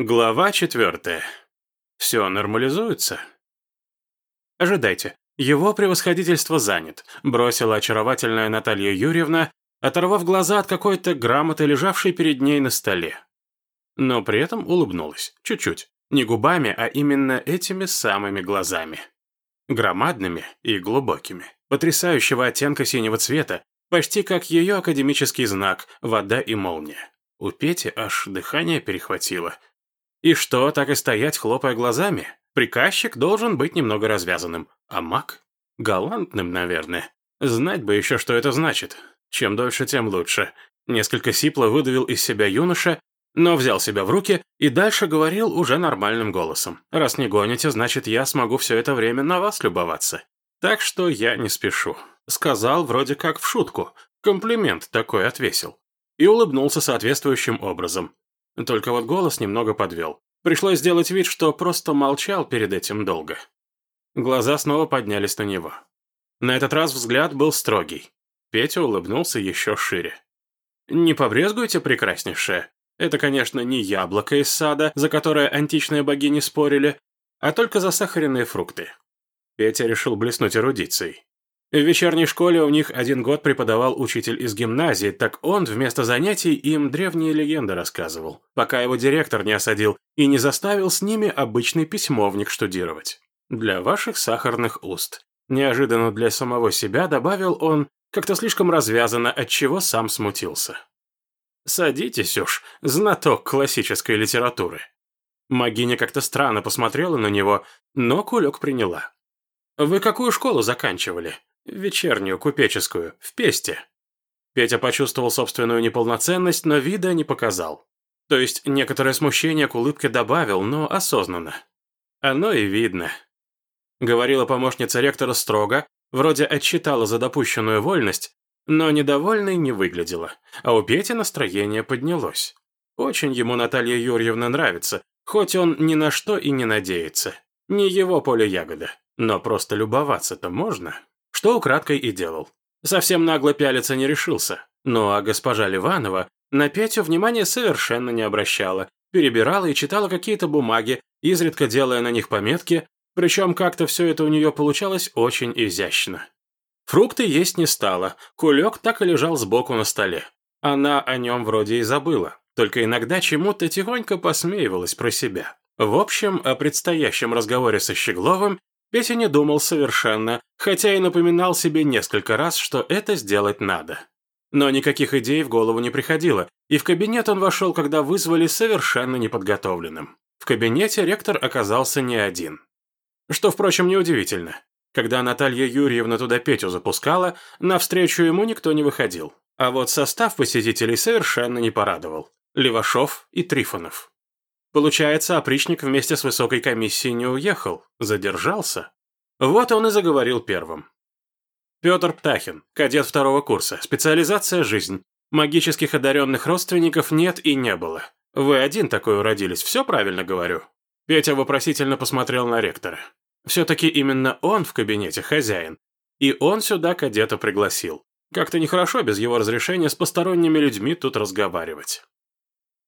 Глава четвертая. Все нормализуется? Ожидайте. Его превосходительство занят, бросила очаровательная Наталья Юрьевна, оторвав глаза от какой-то грамоты, лежавшей перед ней на столе. Но при этом улыбнулась. Чуть-чуть. Не губами, а именно этими самыми глазами. Громадными и глубокими. Потрясающего оттенка синего цвета, почти как ее академический знак «Вода и молния». У Пети аж дыхание перехватило – и что, так и стоять, хлопая глазами? Приказчик должен быть немного развязанным, а маг — галантным, наверное. Знать бы еще, что это значит. Чем дольше, тем лучше. Несколько сипло выдавил из себя юноша, но взял себя в руки и дальше говорил уже нормальным голосом. «Раз не гоните, значит, я смогу все это время на вас любоваться. Так что я не спешу». Сказал вроде как в шутку. Комплимент такой отвесил. И улыбнулся соответствующим образом. Только вот голос немного подвел. Пришлось сделать вид, что просто молчал перед этим долго. Глаза снова поднялись на него. На этот раз взгляд был строгий. Петя улыбнулся еще шире. «Не побрезгуйте, прекраснейшее. Это, конечно, не яблоко из сада, за которое античные богини спорили, а только засахаренные фрукты». Петя решил блеснуть эрудицией. В вечерней школе у них один год преподавал учитель из гимназии, так он вместо занятий им древние легенды рассказывал, пока его директор не осадил и не заставил с ними обычный письмовник штудировать. Для ваших сахарных уст. Неожиданно для самого себя добавил он, как-то слишком развязанно, отчего сам смутился. «Садитесь уж, знаток классической литературы». Магиня как-то странно посмотрела на него, но кулек приняла. «Вы какую школу заканчивали?» Вечернюю, купеческую, в Песте. Петя почувствовал собственную неполноценность, но вида не показал. То есть некоторое смущение к улыбке добавил, но осознанно. Оно и видно. Говорила помощница ректора строго, вроде отчитала за допущенную вольность, но недовольной не выглядела, а у Пети настроение поднялось. Очень ему Наталья Юрьевна нравится, хоть он ни на что и не надеется. Не его поле ягода, но просто любоваться-то можно что украдкой и делал. Совсем нагло пялиться не решился. Ну а госпожа Ливанова на Петю внимания совершенно не обращала, перебирала и читала какие-то бумаги, изредка делая на них пометки, причем как-то все это у нее получалось очень изящно. Фрукты есть не стала, кулек так и лежал сбоку на столе. Она о нем вроде и забыла, только иногда чему-то тихонько посмеивалась про себя. В общем, о предстоящем разговоре со Щегловым Петя не думал совершенно, хотя и напоминал себе несколько раз, что это сделать надо. Но никаких идей в голову не приходило, и в кабинет он вошел, когда вызвали совершенно неподготовленным. В кабинете ректор оказался не один. Что, впрочем, неудивительно. Когда Наталья Юрьевна туда Петю запускала, навстречу ему никто не выходил. А вот состав посетителей совершенно не порадовал. Левашов и Трифонов. Получается, опричник вместе с высокой комиссией не уехал, задержался. Вот он и заговорил первым. Петр Птахин, кадет второго курса, специализация «Жизнь». Магических одаренных родственников нет и не было. Вы один такой уродились, все правильно говорю?» Петя вопросительно посмотрел на ректора. Все-таки именно он в кабинете хозяин. И он сюда кадета пригласил. Как-то нехорошо без его разрешения с посторонними людьми тут разговаривать.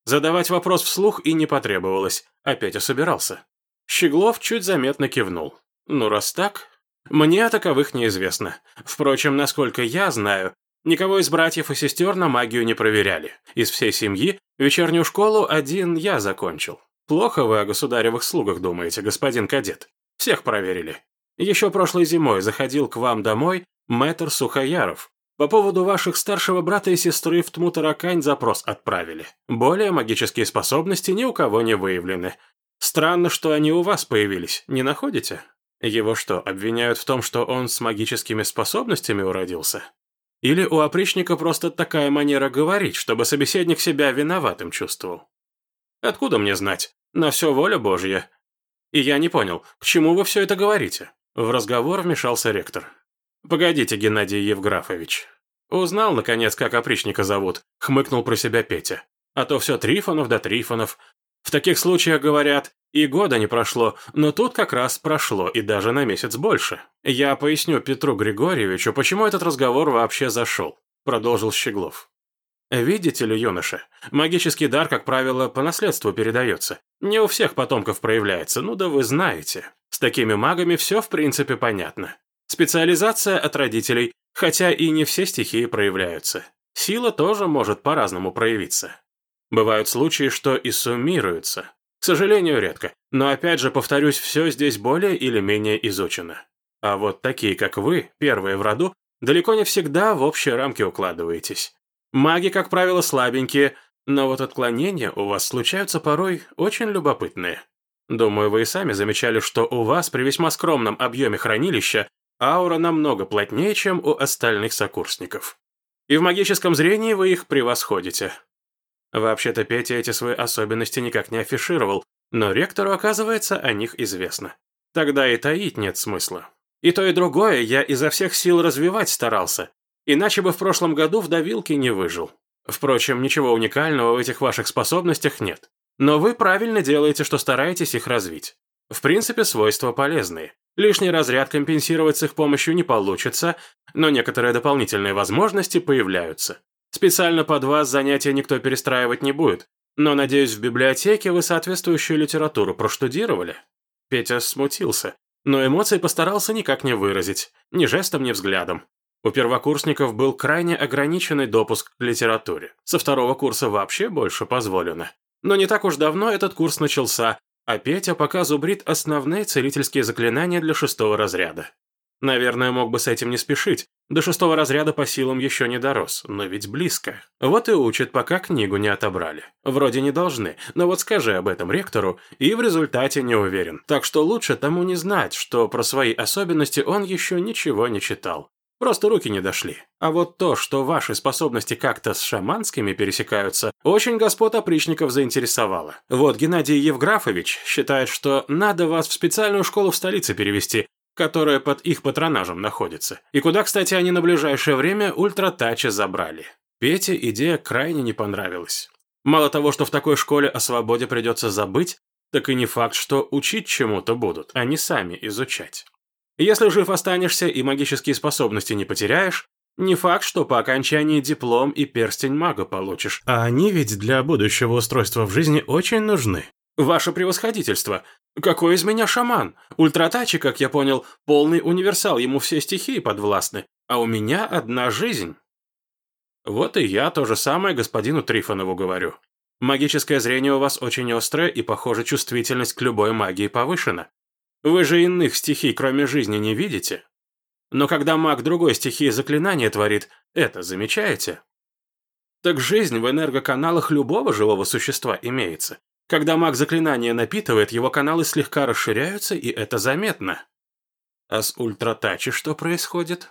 Задавать вопрос вслух и не потребовалось, опять собирался. Щеглов чуть заметно кивнул. Ну, раз так, мне о таковых неизвестно. Впрочем, насколько я знаю, никого из братьев и сестер на магию не проверяли. Из всей семьи вечернюю школу один я закончил. Плохо вы о государевых слугах думаете, господин кадет. Всех проверили. Еще прошлой зимой заходил к вам домой мэтр Сухояров, по поводу ваших старшего брата и сестры в Тмутаракань запрос отправили. Более магические способности ни у кого не выявлены. Странно, что они у вас появились, не находите? Его что, обвиняют в том, что он с магическими способностями уродился? Или у опричника просто такая манера говорить, чтобы собеседник себя виноватым чувствовал? Откуда мне знать? На все воля Божья. И я не понял, к чему вы все это говорите? В разговор вмешался ректор. «Погодите, Геннадий Евграфович. Узнал, наконец, как опричника зовут», — хмыкнул про себя Петя. «А то все Трифонов да Трифонов. В таких случаях, говорят, и года не прошло, но тут как раз прошло, и даже на месяц больше. Я поясню Петру Григорьевичу, почему этот разговор вообще зашел», — продолжил Щеглов. «Видите ли, юноша, магический дар, как правило, по наследству передается. Не у всех потомков проявляется, ну да вы знаете. С такими магами все в принципе понятно. Специализация от родителей, хотя и не все стихии проявляются. Сила тоже может по-разному проявиться. Бывают случаи, что и суммируются. К сожалению, редко. Но опять же, повторюсь, все здесь более или менее изучено. А вот такие, как вы, первые в роду, далеко не всегда в общие рамки укладываетесь. Маги, как правило, слабенькие, но вот отклонения у вас случаются порой очень любопытные. Думаю, вы и сами замечали, что у вас при весьма скромном объеме хранилища аура намного плотнее, чем у остальных сокурсников. И в магическом зрении вы их превосходите. Вообще-то Петя эти свои особенности никак не афишировал, но ректору, оказывается, о них известно. Тогда и таить нет смысла. И то, и другое я изо всех сил развивать старался, иначе бы в прошлом году в давилке не выжил. Впрочем, ничего уникального в этих ваших способностях нет. Но вы правильно делаете, что стараетесь их развить. В принципе, свойства полезные. Лишний разряд компенсировать с их помощью не получится, но некоторые дополнительные возможности появляются. Специально под вас занятия никто перестраивать не будет, но, надеюсь, в библиотеке вы соответствующую литературу проштудировали?» Петя смутился, но эмоции постарался никак не выразить, ни жестом, ни взглядом. У первокурсников был крайне ограниченный допуск к литературе. Со второго курса вообще больше позволено. Но не так уж давно этот курс начался, а Петя пока зубрит основные целительские заклинания для шестого разряда. Наверное, мог бы с этим не спешить. До шестого разряда по силам еще не дорос, но ведь близко. Вот и учат, пока книгу не отобрали. Вроде не должны, но вот скажи об этом ректору, и в результате не уверен. Так что лучше тому не знать, что про свои особенности он еще ничего не читал. Просто руки не дошли. А вот то, что ваши способности как-то с шаманскими пересекаются, очень господ опричников заинтересовало. Вот Геннадий Евграфович считает, что надо вас в специальную школу в столице перевести, которая под их патронажем находится, и куда, кстати, они на ближайшее время ультратачи забрали. Пете идея крайне не понравилась. Мало того, что в такой школе о свободе придется забыть, так и не факт, что учить чему-то будут, а не сами изучать. Если жив останешься и магические способности не потеряешь, не факт, что по окончании диплом и перстень мага получишь. А они ведь для будущего устройства в жизни очень нужны. Ваше превосходительство, какой из меня шаман? Ультратачи, как я понял, полный универсал, ему все стихии подвластны, а у меня одна жизнь. Вот и я то же самое господину Трифонову говорю. Магическое зрение у вас очень острое, и, похоже, чувствительность к любой магии повышена. Вы же иных стихий, кроме жизни, не видите? Но когда маг другой стихии заклинания творит, это замечаете? Так жизнь в энергоканалах любого живого существа имеется. Когда маг заклинания напитывает, его каналы слегка расширяются, и это заметно. А с ультратачи что происходит?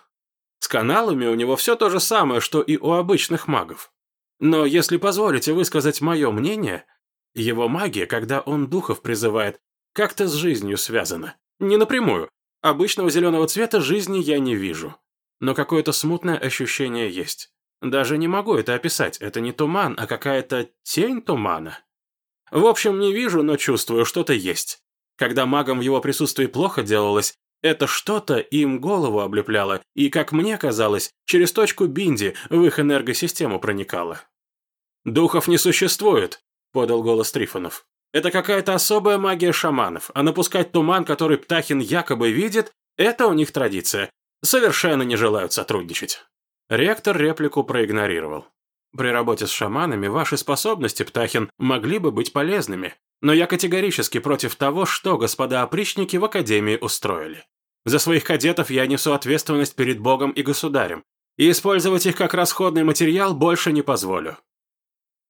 С каналами у него все то же самое, что и у обычных магов. Но если позволите высказать мое мнение, его магия, когда он духов призывает, как-то с жизнью связана. Не напрямую. Обычного зеленого цвета жизни я не вижу. Но какое-то смутное ощущение есть. Даже не могу это описать. Это не туман, а какая-то тень тумана. В общем, не вижу, но чувствую, что-то есть. Когда магам в его присутствии плохо делалось, это что-то им голову облепляло, и, как мне казалось, через точку Бинди в их энергосистему проникало. «Духов не существует», — подал голос Трифонов. «Это какая-то особая магия шаманов, а напускать туман, который Птахин якобы видит, это у них традиция. Совершенно не желают сотрудничать». Ректор реплику проигнорировал. При работе с шаманами ваши способности, Птахин, могли бы быть полезными. Но я категорически против того, что господа опричники в Академии устроили. За своих кадетов я несу ответственность перед Богом и Государем, и использовать их как расходный материал больше не позволю.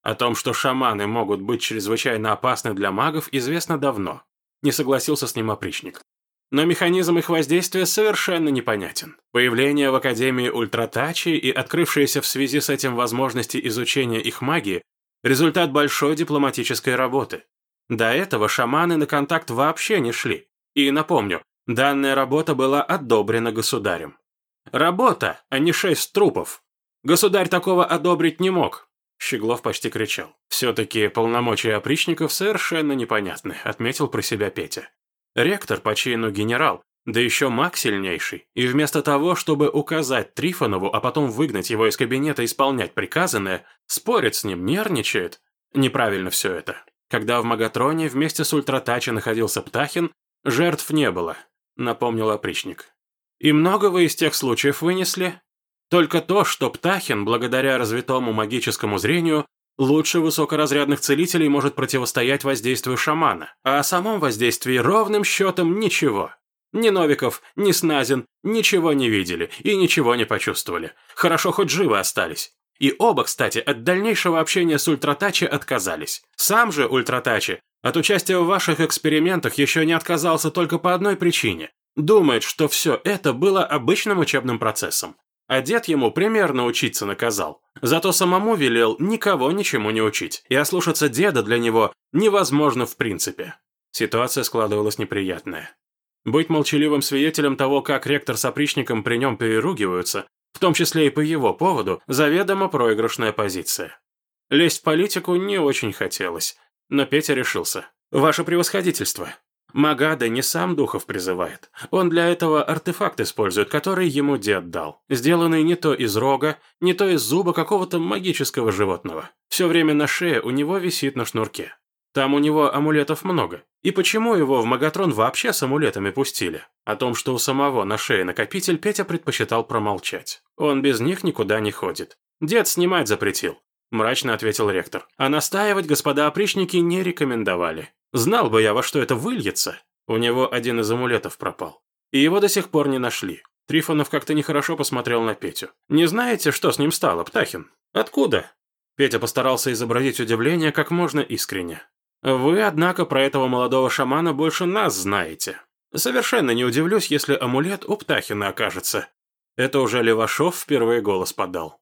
О том, что шаманы могут быть чрезвычайно опасны для магов, известно давно. Не согласился с ним опричник но механизм их воздействия совершенно непонятен. Появление в Академии Ультратачи и открывшиеся в связи с этим возможности изучения их магии – результат большой дипломатической работы. До этого шаманы на контакт вообще не шли. И напомню, данная работа была одобрена государем. Работа, а не шесть трупов. Государь такого одобрить не мог. Щеглов почти кричал. «Все-таки полномочия опричников совершенно непонятны», — отметил про себя Петя. Ректор по чину генерал, да еще маг сильнейший, и вместо того, чтобы указать Трифонову, а потом выгнать его из кабинета исполнять приказанное, спорит с ним, нервничает. Неправильно все это. Когда в Магатроне вместе с Ультратачи находился Птахин, жертв не было, напомнил опричник. И много вы из тех случаев вынесли? Только то, что Птахин, благодаря развитому магическому зрению, лучше высокоразрядных целителей может противостоять воздействию шамана, а о самом воздействии ровным счетом ничего. Ни Новиков, ни Сназин ничего не видели и ничего не почувствовали. Хорошо хоть живы остались. И оба, кстати, от дальнейшего общения с Ультратачи отказались. Сам же Ультратачи от участия в ваших экспериментах еще не отказался только по одной причине. Думает, что все это было обычным учебным процессом. А дед ему примерно учиться наказал. Зато самому велел никого ничему не учить. И ослушаться деда для него невозможно в принципе. Ситуация складывалась неприятная. Быть молчаливым свидетелем того, как ректор с опричником при нем переругиваются, в том числе и по его поводу, заведомо проигрышная позиция. Лезть в политику не очень хотелось, но Петя решился. «Ваше превосходительство, Магада не сам духов призывает. Он для этого артефакт использует, который ему дед дал. Сделанный не то из рога, не то из зуба какого-то магического животного. Все время на шее у него висит на шнурке. Там у него амулетов много. И почему его в Магатрон вообще с амулетами пустили? О том, что у самого на шее накопитель, Петя предпочитал промолчать. Он без них никуда не ходит. Дед снимать запретил. Мрачно ответил ректор. А настаивать господа опричники не рекомендовали. Знал бы я, во что это выльется. У него один из амулетов пропал. И его до сих пор не нашли. Трифонов как-то нехорошо посмотрел на Петю. «Не знаете, что с ним стало, Птахин?» «Откуда?» Петя постарался изобразить удивление как можно искренне. «Вы, однако, про этого молодого шамана больше нас знаете. Совершенно не удивлюсь, если амулет у Птахина окажется». Это уже Левашов впервые голос подал.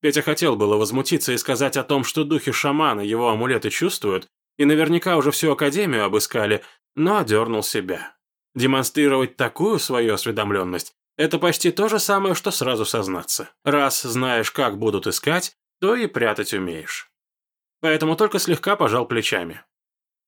Петя хотел было возмутиться и сказать о том, что духи шамана его амулеты чувствуют, и наверняка уже всю Академию обыскали, но одернул себя. Демонстрировать такую свою осведомленность – это почти то же самое, что сразу сознаться. Раз знаешь, как будут искать, то и прятать умеешь. Поэтому только слегка пожал плечами.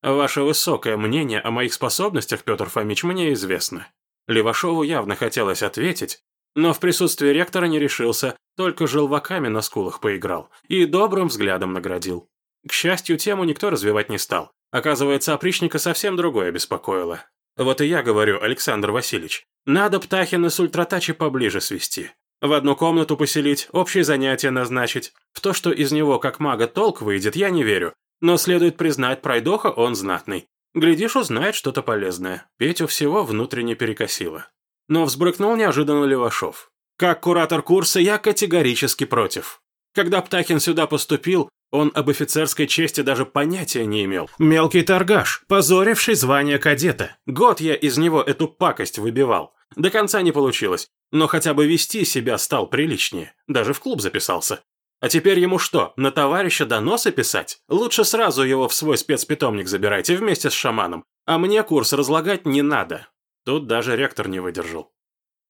Ваше высокое мнение о моих способностях, Петр Фомич, мне известно. Левашову явно хотелось ответить, но в присутствии ректора не решился, только желваками на скулах поиграл и добрым взглядом наградил. К счастью, тему никто развивать не стал. Оказывается, опричника совсем другое беспокоило. Вот и я говорю, Александр Васильевич, надо Птахина с ультратачи поближе свести. В одну комнату поселить, общие занятия назначить. В то, что из него как мага толк выйдет, я не верю. Но следует признать, пройдоха он знатный. Глядишь, узнает что-то полезное. Петю всего внутренне перекосило. Но взбрыкнул неожиданно Левашов. Как куратор курса я категорически против. Когда Птахин сюда поступил, он об офицерской чести даже понятия не имел. Мелкий торгаш, позоривший звание кадета. Год я из него эту пакость выбивал. До конца не получилось, но хотя бы вести себя стал приличнее. Даже в клуб записался. А теперь ему что, на товарища доносы писать? Лучше сразу его в свой спецпитомник забирайте вместе с шаманом. А мне курс разлагать не надо. Тут даже ректор не выдержал.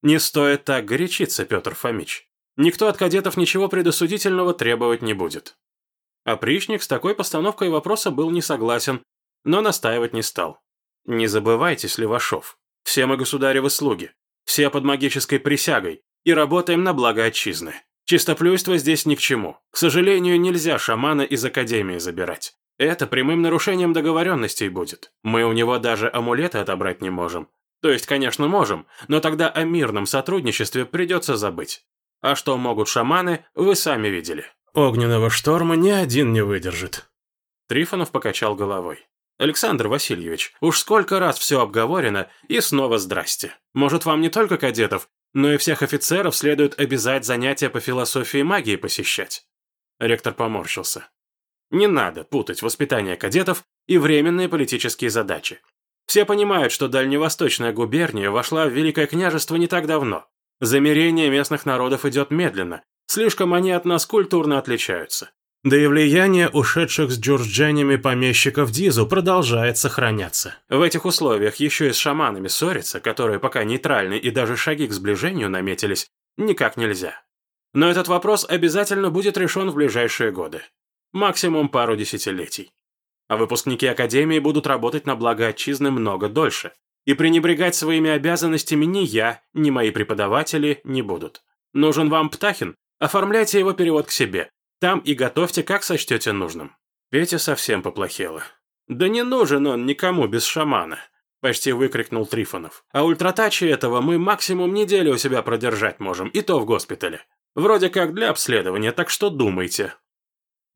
Не стоит так горячиться, Петр Фомич. Никто от кадетов ничего предосудительного требовать не будет. Опричник с такой постановкой вопроса был не согласен, но настаивать не стал. Не забывайтесь, Левашов, все мы государевы слуги, все под магической присягой и работаем на благо отчизны. Чистоплюйство здесь ни к чему. К сожалению, нельзя шамана из Академии забирать. Это прямым нарушением договоренностей будет. Мы у него даже амулеты отобрать не можем. То есть, конечно, можем, но тогда о мирном сотрудничестве придется забыть. А что могут шаманы, вы сами видели. Огненного шторма ни один не выдержит. Трифонов покачал головой. «Александр Васильевич, уж сколько раз все обговорено, и снова здрасте. Может, вам не только кадетов, но и всех офицеров следует обязать занятия по философии магии посещать?» Ректор поморщился. «Не надо путать воспитание кадетов и временные политические задачи. Все понимают, что Дальневосточная губерния вошла в Великое княжество не так давно. Замерение местных народов идет медленно, Слишком они от нас культурно отличаются. Да и влияние ушедших с джурдженями помещиков Дизу продолжает сохраняться. В этих условиях еще и с шаманами ссориться, которые пока нейтральны и даже шаги к сближению наметились, никак нельзя. Но этот вопрос обязательно будет решен в ближайшие годы. Максимум пару десятилетий. А выпускники Академии будут работать на благо отчизны много дольше. И пренебрегать своими обязанностями ни я, ни мои преподаватели не будут. Нужен вам Птахин? Оформляйте его перевод к себе. Там и готовьте, как сочтете нужным». Петя совсем поплохело. «Да не нужен он никому без шамана», – почти выкрикнул Трифонов. «А ультратачи этого мы максимум неделю у себя продержать можем, и то в госпитале. Вроде как для обследования, так что думайте».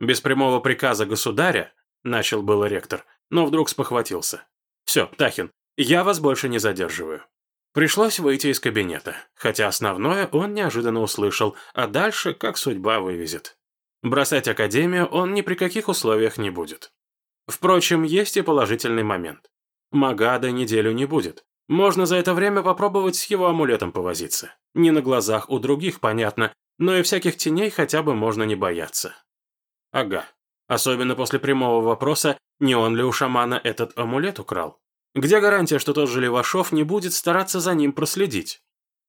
Без прямого приказа государя, начал было ректор, но вдруг спохватился. «Все, Птахин, я вас больше не задерживаю». Пришлось выйти из кабинета, хотя основное он неожиданно услышал, а дальше как судьба вывезет. Бросать академию он ни при каких условиях не будет. Впрочем, есть и положительный момент. Магада неделю не будет. Можно за это время попробовать с его амулетом повозиться. Не на глазах у других, понятно, но и всяких теней хотя бы можно не бояться. Ага. Особенно после прямого вопроса, не он ли у шамана этот амулет украл. Где гарантия, что тот же Левашов не будет стараться за ним проследить?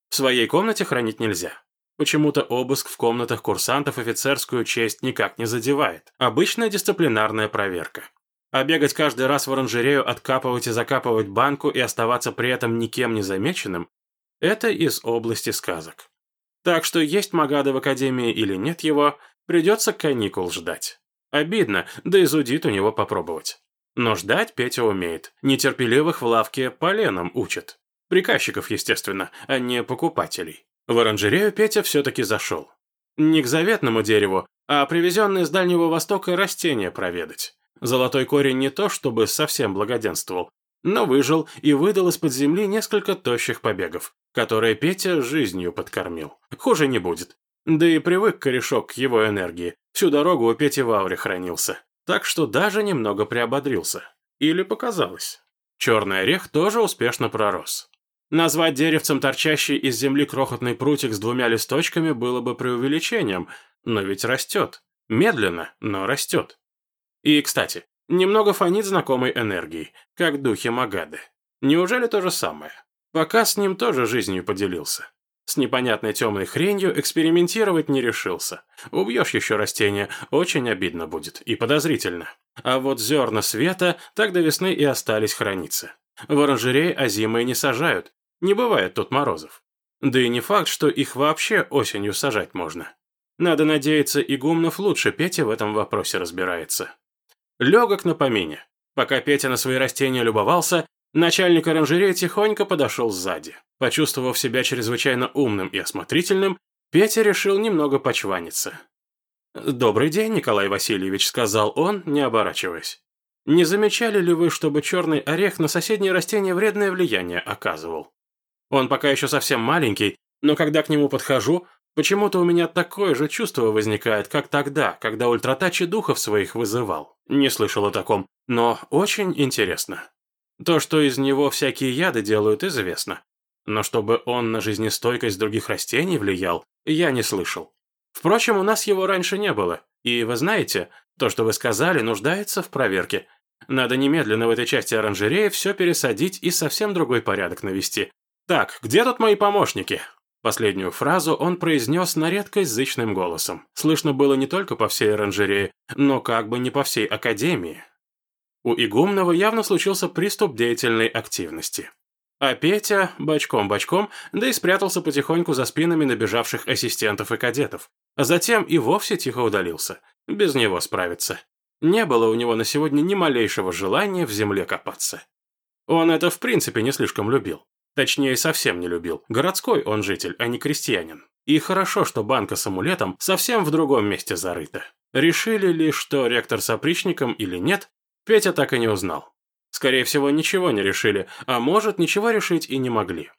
В своей комнате хранить нельзя. Почему-то обыск в комнатах курсантов офицерскую честь никак не задевает. Обычная дисциплинарная проверка. А бегать каждый раз в оранжерею, откапывать и закапывать банку и оставаться при этом никем не замеченным – это из области сказок. Так что есть Магада в Академии или нет его, придется каникул ждать. Обидно, да и зудит у него попробовать. Но ждать Петя умеет. Нетерпеливых в лавке поленом учат. Приказчиков, естественно, а не покупателей. В оранжерею Петя все-таки зашел. Не к заветному дереву, а привезенные с Дальнего Востока растения проведать. Золотой корень не то, чтобы совсем благоденствовал, но выжил и выдал из-под земли несколько тощих побегов, которые Петя жизнью подкормил. Хуже не будет. Да и привык корешок к его энергии. Всю дорогу у Пети в ауре хранился так что даже немного приободрился. Или показалось. Черный орех тоже успешно пророс. Назвать деревцем торчащий из земли крохотный прутик с двумя листочками было бы преувеличением, но ведь растет. Медленно, но растет. И, кстати, немного фонит знакомой энергией, как духи Магады. Неужели то же самое? Пока с ним тоже жизнью поделился. С непонятной темной хренью экспериментировать не решился. Убьешь еще растение, очень обидно будет и подозрительно. А вот зерна света так до весны и остались храниться. В оранжерее озимые не сажают. Не бывает тут морозов. Да и не факт, что их вообще осенью сажать можно. Надо надеяться, Игумнов лучше Петя в этом вопросе разбирается. Легок на помине. Пока Петя на свои растения любовался, начальник оранжереи тихонько подошел сзади. Почувствовав себя чрезвычайно умным и осмотрительным, Петя решил немного почваниться. «Добрый день, Николай Васильевич», — сказал он, не оборачиваясь. «Не замечали ли вы, чтобы черный орех на соседние растения вредное влияние оказывал? Он пока еще совсем маленький, но когда к нему подхожу, почему-то у меня такое же чувство возникает, как тогда, когда ультратачи духов своих вызывал. Не слышал о таком, но очень интересно. То, что из него всякие яды делают, известно. Но чтобы он на жизнестойкость других растений влиял, я не слышал. Впрочем, у нас его раньше не было. И вы знаете, то, что вы сказали, нуждается в проверке. Надо немедленно в этой части оранжереи все пересадить и совсем другой порядок навести. Так, где тут мои помощники? Последнюю фразу он произнес на редкость зычным голосом. Слышно было не только по всей оранжерее, но как бы не по всей академии. У Игумного явно случился приступ деятельной активности. А Петя бочком-бочком, да и спрятался потихоньку за спинами набежавших ассистентов и кадетов. А затем и вовсе тихо удалился. Без него справиться. Не было у него на сегодня ни малейшего желания в земле копаться. Он это в принципе не слишком любил. Точнее, совсем не любил. Городской он житель, а не крестьянин. И хорошо, что банка с амулетом совсем в другом месте зарыта. Решили ли, что ректор с опричником или нет, Петя так и не узнал. Скорее всего, ничего не решили, а может, ничего решить и не могли.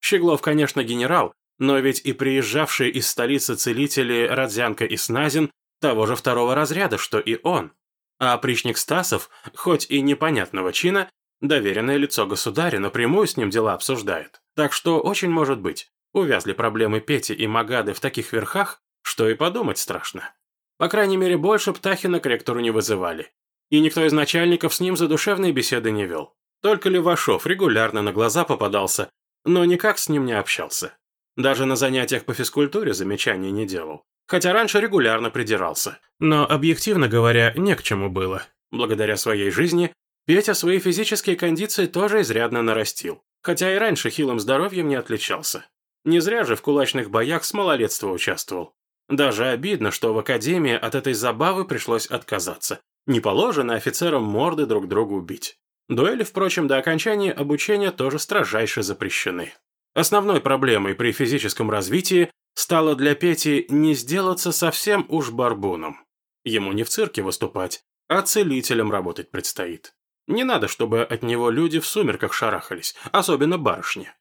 Щеглов, конечно, генерал, но ведь и приезжавшие из столицы целители Родзянко и Сназин того же второго разряда, что и он. А опричник Стасов, хоть и непонятного чина, доверенное лицо государя напрямую с ним дела обсуждает. Так что очень может быть, увязли проблемы Пети и Магады в таких верхах, что и подумать страшно. По крайней мере, больше Птахина к ректору не вызывали. И никто из начальников с ним задушевные беседы не вел. Только Левашов регулярно на глаза попадался, но никак с ним не общался. Даже на занятиях по физкультуре замечаний не делал. Хотя раньше регулярно придирался. Но, объективно говоря, не к чему было. Благодаря своей жизни Петя свои физические кондиции тоже изрядно нарастил. Хотя и раньше хилым здоровьем не отличался. Не зря же в кулачных боях с малолетства участвовал. Даже обидно, что в академии от этой забавы пришлось отказаться. Не положено офицерам морды друг другу бить. Дуэли, впрочем, до окончания обучения тоже строжайше запрещены. Основной проблемой при физическом развитии стало для Пети не сделаться совсем уж барбуном. Ему не в цирке выступать, а целителем работать предстоит. Не надо, чтобы от него люди в сумерках шарахались, особенно барышни.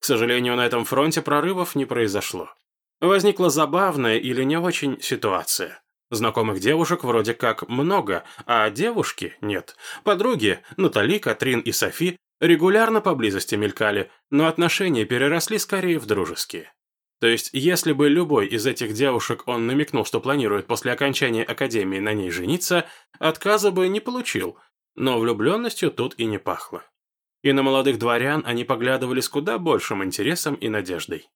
К сожалению, на этом фронте прорывов не произошло. Возникла забавная или не очень ситуация. Знакомых девушек вроде как много, а девушки нет. Подруги, Натали, Катрин и Софи, регулярно поблизости мелькали, но отношения переросли скорее в дружеские. То есть, если бы любой из этих девушек он намекнул, что планирует после окончания академии на ней жениться, отказа бы не получил, но влюбленностью тут и не пахло. И на молодых дворян они поглядывали с куда большим интересом и надеждой.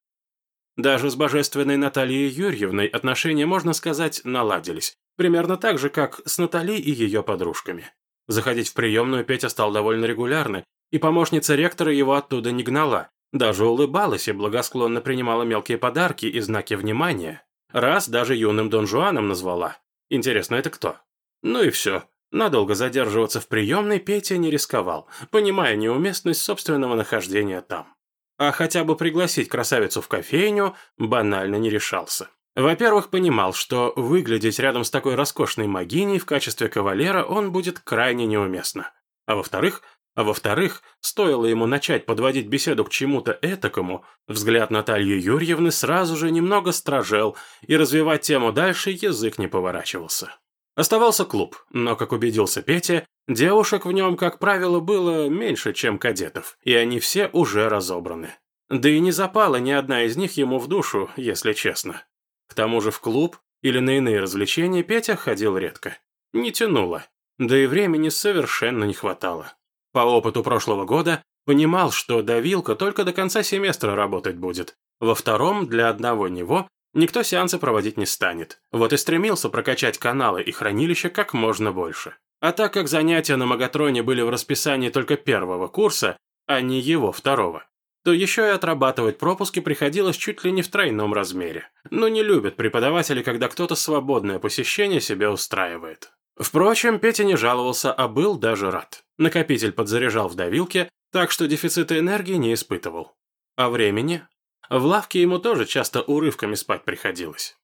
Даже с божественной Натальей Юрьевной отношения, можно сказать, наладились. Примерно так же, как с Натальей и ее подружками. Заходить в приемную Петя стал довольно регулярно, и помощница ректора его оттуда не гнала, даже улыбалась и благосклонно принимала мелкие подарки и знаки внимания. Раз даже юным Дон Жуаном назвала. Интересно, это кто? Ну и все. Надолго задерживаться в приемной Петя не рисковал, понимая неуместность собственного нахождения там а хотя бы пригласить красавицу в кофейню банально не решался. Во-первых, понимал, что выглядеть рядом с такой роскошной могиней в качестве кавалера он будет крайне неуместно. А во-вторых, а во-вторых, стоило ему начать подводить беседу к чему-то этакому, взгляд Натальи Юрьевны сразу же немного стражел, и развивать тему дальше язык не поворачивался. Оставался клуб, но, как убедился Петя, девушек в нем, как правило, было меньше, чем кадетов, и они все уже разобраны. Да и не запала ни одна из них ему в душу, если честно. К тому же в клуб или на иные развлечения Петя ходил редко. Не тянуло, да и времени совершенно не хватало. По опыту прошлого года понимал, что давилка только до конца семестра работать будет. Во втором для одного него никто сеансы проводить не станет. Вот и стремился прокачать каналы и хранилища как можно больше. А так как занятия на Магатроне были в расписании только первого курса, а не его второго, то еще и отрабатывать пропуски приходилось чуть ли не в тройном размере. Но не любят преподаватели, когда кто-то свободное посещение себе устраивает. Впрочем, Петя не жаловался, а был даже рад. Накопитель подзаряжал в давилке, так что дефицита энергии не испытывал. А времени в лавке ему тоже часто урывками спать приходилось.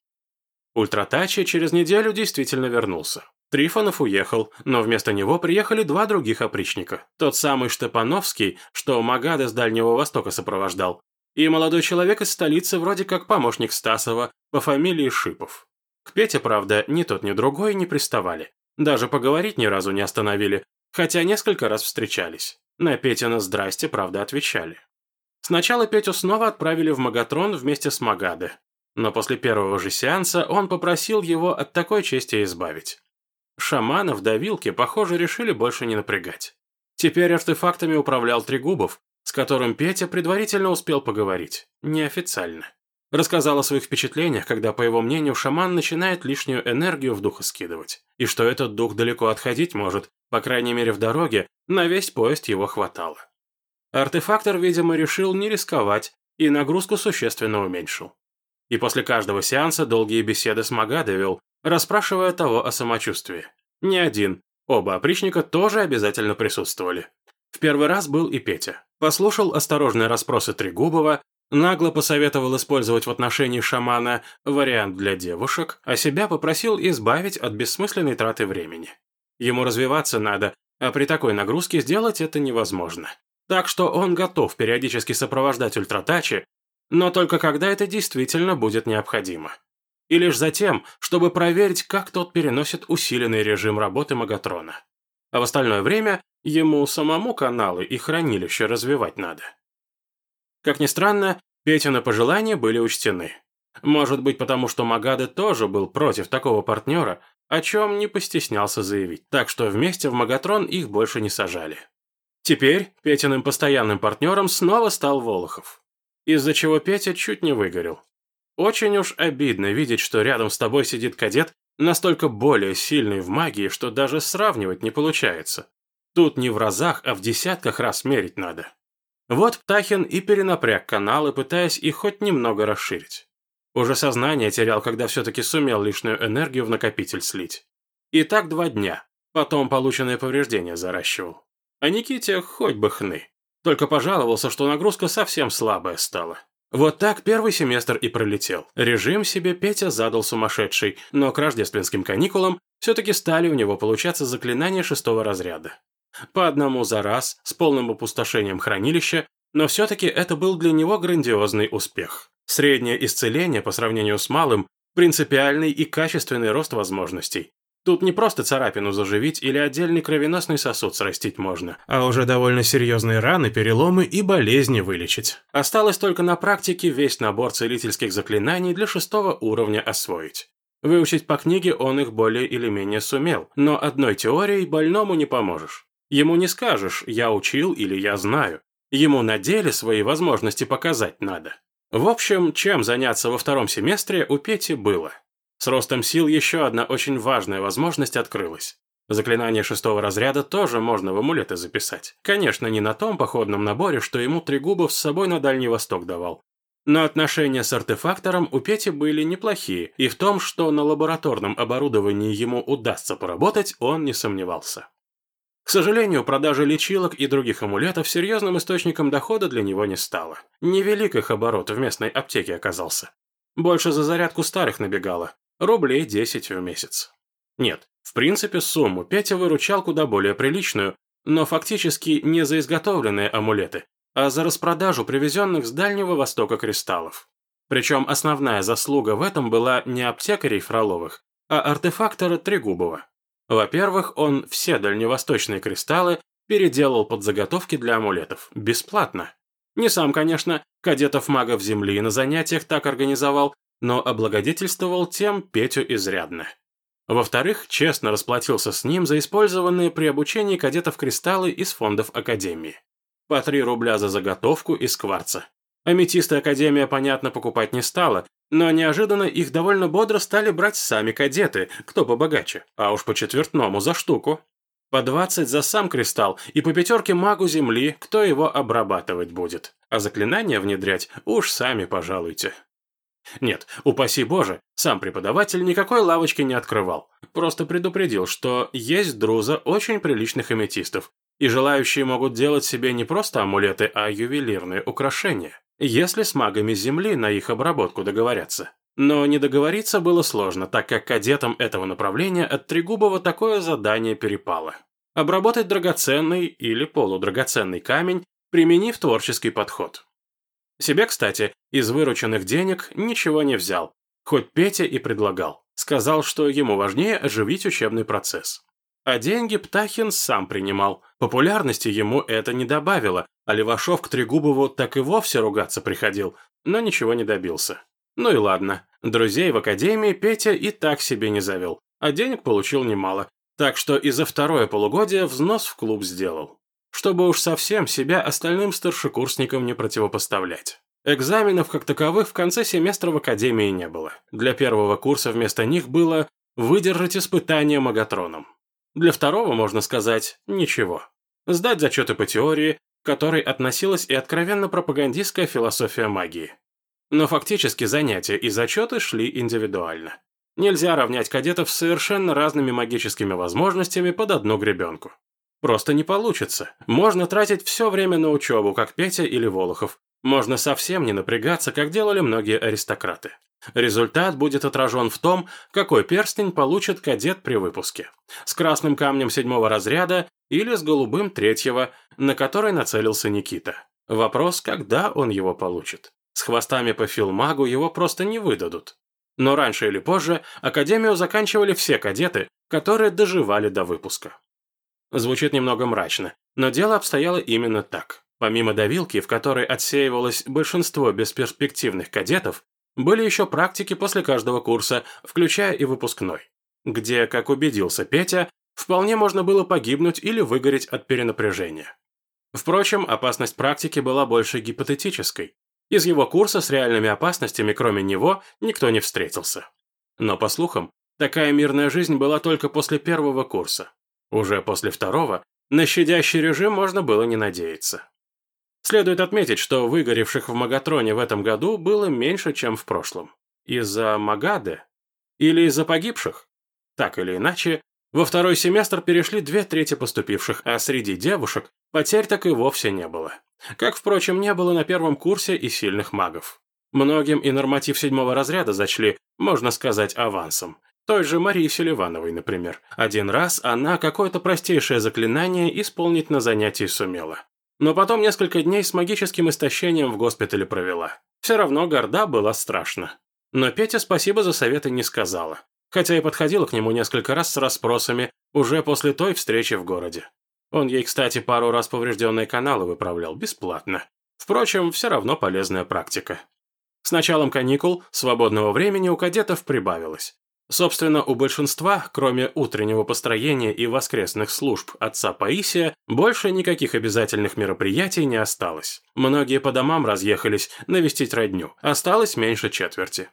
Ультратачи через неделю действительно вернулся. Трифонов уехал, но вместо него приехали два других опричника. Тот самый Штепановский, что Магада с Дальнего Востока сопровождал, и молодой человек из столицы, вроде как помощник Стасова, по фамилии Шипов. К Пете, правда, ни тот, ни другой не приставали. Даже поговорить ни разу не остановили, хотя несколько раз встречались. На Петина «здрасте», правда, отвечали. Сначала Петю снова отправили в Магатрон вместе с Магаде, но после первого же сеанса он попросил его от такой чести избавить. Шамана в давилке, похоже, решили больше не напрягать. Теперь артефактами управлял Трегубов, с которым Петя предварительно успел поговорить, неофициально. Рассказал о своих впечатлениях, когда, по его мнению, шаман начинает лишнюю энергию в духа скидывать, и что этот дух далеко отходить может, по крайней мере в дороге, на весь поезд его хватало. Артефактор, видимо, решил не рисковать и нагрузку существенно уменьшил. И после каждого сеанса долгие беседы с Мага довел, расспрашивая того о самочувствии. Не один, оба опричника тоже обязательно присутствовали. В первый раз был и Петя. Послушал осторожные расспросы Трегубова, нагло посоветовал использовать в отношении шамана вариант для девушек, а себя попросил избавить от бессмысленной траты времени. Ему развиваться надо, а при такой нагрузке сделать это невозможно. Так что он готов периодически сопровождать ультратачи, но только когда это действительно будет необходимо. И лишь затем, чтобы проверить, как тот переносит усиленный режим работы Магатрона. А в остальное время ему самому каналы и хранилища развивать надо. Как ни странно, Петины пожелания были учтены. Может быть, потому что Магаде тоже был против такого партнера, о чем не постеснялся заявить, так что вместе в Магатрон их больше не сажали. Теперь Петиным постоянным партнером снова стал Волохов. Из-за чего Петя чуть не выгорел. Очень уж обидно видеть, что рядом с тобой сидит кадет, настолько более сильный в магии, что даже сравнивать не получается. Тут не в разах, а в десятках раз мерить надо. Вот Птахин и перенапряг каналы, пытаясь их хоть немного расширить. Уже сознание терял, когда все-таки сумел лишнюю энергию в накопитель слить. И так два дня. Потом полученные повреждения заращивал. А Никите хоть бы хны. Только пожаловался, что нагрузка совсем слабая стала. Вот так первый семестр и пролетел. Режим себе Петя задал сумасшедший, но к рождественским каникулам все-таки стали у него получаться заклинания шестого разряда. По одному за раз, с полным опустошением хранилища, но все-таки это был для него грандиозный успех. Среднее исцеление по сравнению с малым, принципиальный и качественный рост возможностей. Тут не просто царапину заживить или отдельный кровеносный сосуд срастить можно, а уже довольно серьезные раны, переломы и болезни вылечить. Осталось только на практике весь набор целительских заклинаний для шестого уровня освоить. Выучить по книге он их более или менее сумел, но одной теорией больному не поможешь. Ему не скажешь «я учил» или «я знаю». Ему на деле свои возможности показать надо. В общем, чем заняться во втором семестре у Пети было. С ростом сил еще одна очень важная возможность открылась. Заклинание шестого разряда тоже можно в амулеты записать. Конечно, не на том походном наборе, что ему Трегубов с собой на Дальний Восток давал. Но отношения с артефактором у Пети были неплохие, и в том, что на лабораторном оборудовании ему удастся поработать, он не сомневался. К сожалению, продажа лечилок и других амулетов серьезным источником дохода для него не стало. Невелик их оборот в местной аптеке оказался. Больше за зарядку старых набегало, рублей 10 в месяц. Нет, в принципе, сумму Петя выручал куда более приличную, но фактически не за изготовленные амулеты, а за распродажу привезенных с Дальнего Востока кристаллов. Причем основная заслуга в этом была не аптекарей Фроловых, а артефактора Трегубова. Во-первых, он все дальневосточные кристаллы переделал под заготовки для амулетов, бесплатно. Не сам, конечно, кадетов-магов Земли на занятиях так организовал, но облагодетельствовал тем Петю изрядно. Во-вторых, честно расплатился с ним за использованные при обучении кадетов кристаллы из фондов Академии. По 3 рубля за заготовку из кварца. Аметисты Академия, понятно, покупать не стала, но неожиданно их довольно бодро стали брать сами кадеты, кто побогаче, а уж по четвертному за штуку. По 20 за сам кристалл и по пятерке магу Земли, кто его обрабатывать будет. А заклинания внедрять уж сами пожалуйте. Нет, упаси боже, сам преподаватель никакой лавочки не открывал. Просто предупредил, что есть друза очень приличных аметистов, и желающие могут делать себе не просто амулеты, а ювелирные украшения, если с магами Земли на их обработку договорятся. Но не договориться было сложно, так как кадетам этого направления от Трегубова такое задание перепало. Обработать драгоценный или полудрагоценный камень, применив творческий подход. Себе, кстати, из вырученных денег ничего не взял, хоть Петя и предлагал. Сказал, что ему важнее оживить учебный процесс. А деньги Птахин сам принимал. Популярности ему это не добавило, а Левашов к Трегубову так и вовсе ругаться приходил, но ничего не добился. Ну и ладно, друзей в академии Петя и так себе не завел, а денег получил немало, так что и за второе полугодие взнос в клуб сделал чтобы уж совсем себя остальным старшекурсникам не противопоставлять. Экзаменов как таковых в конце семестра в академии не было. Для первого курса вместо них было выдержать испытание магатроном. Для второго, можно сказать, ничего. Сдать зачеты по теории, к которой относилась и откровенно пропагандистская философия магии. Но фактически занятия и зачеты шли индивидуально. Нельзя равнять кадетов с совершенно разными магическими возможностями под одну гребенку. Просто не получится. Можно тратить все время на учебу, как Петя или Волохов. Можно совсем не напрягаться, как делали многие аристократы. Результат будет отражен в том, какой перстень получит кадет при выпуске. С красным камнем седьмого разряда или с голубым третьего, на который нацелился Никита. Вопрос, когда он его получит. С хвостами по филмагу его просто не выдадут. Но раньше или позже Академию заканчивали все кадеты, которые доживали до выпуска. Звучит немного мрачно, но дело обстояло именно так. Помимо давилки, в которой отсеивалось большинство бесперспективных кадетов, были еще практики после каждого курса, включая и выпускной, где, как убедился Петя, вполне можно было погибнуть или выгореть от перенапряжения. Впрочем, опасность практики была больше гипотетической. Из его курса с реальными опасностями, кроме него, никто не встретился. Но, по слухам, такая мирная жизнь была только после первого курса. Уже после второго на щадящий режим можно было не надеяться. Следует отметить, что выгоревших в Магатроне в этом году было меньше, чем в прошлом. Из-за Магады? Или из-за погибших? Так или иначе, Во второй семестр перешли две трети поступивших, а среди девушек потерь так и вовсе не было. Как, впрочем, не было на первом курсе и сильных магов. Многим и норматив седьмого разряда зачли, можно сказать, авансом. Той же Марии Селивановой, например. Один раз она какое-то простейшее заклинание исполнить на занятии сумела. Но потом несколько дней с магическим истощением в госпитале провела. Все равно горда была страшно. Но Петя спасибо за советы не сказала. Хотя и подходила к нему несколько раз с расспросами, уже после той встречи в городе. Он ей, кстати, пару раз поврежденные каналы выправлял, бесплатно. Впрочем, все равно полезная практика. С началом каникул свободного времени у кадетов прибавилось. Собственно, у большинства, кроме утреннего построения и воскресных служб отца Паисия, больше никаких обязательных мероприятий не осталось. Многие по домам разъехались навестить родню, осталось меньше четверти.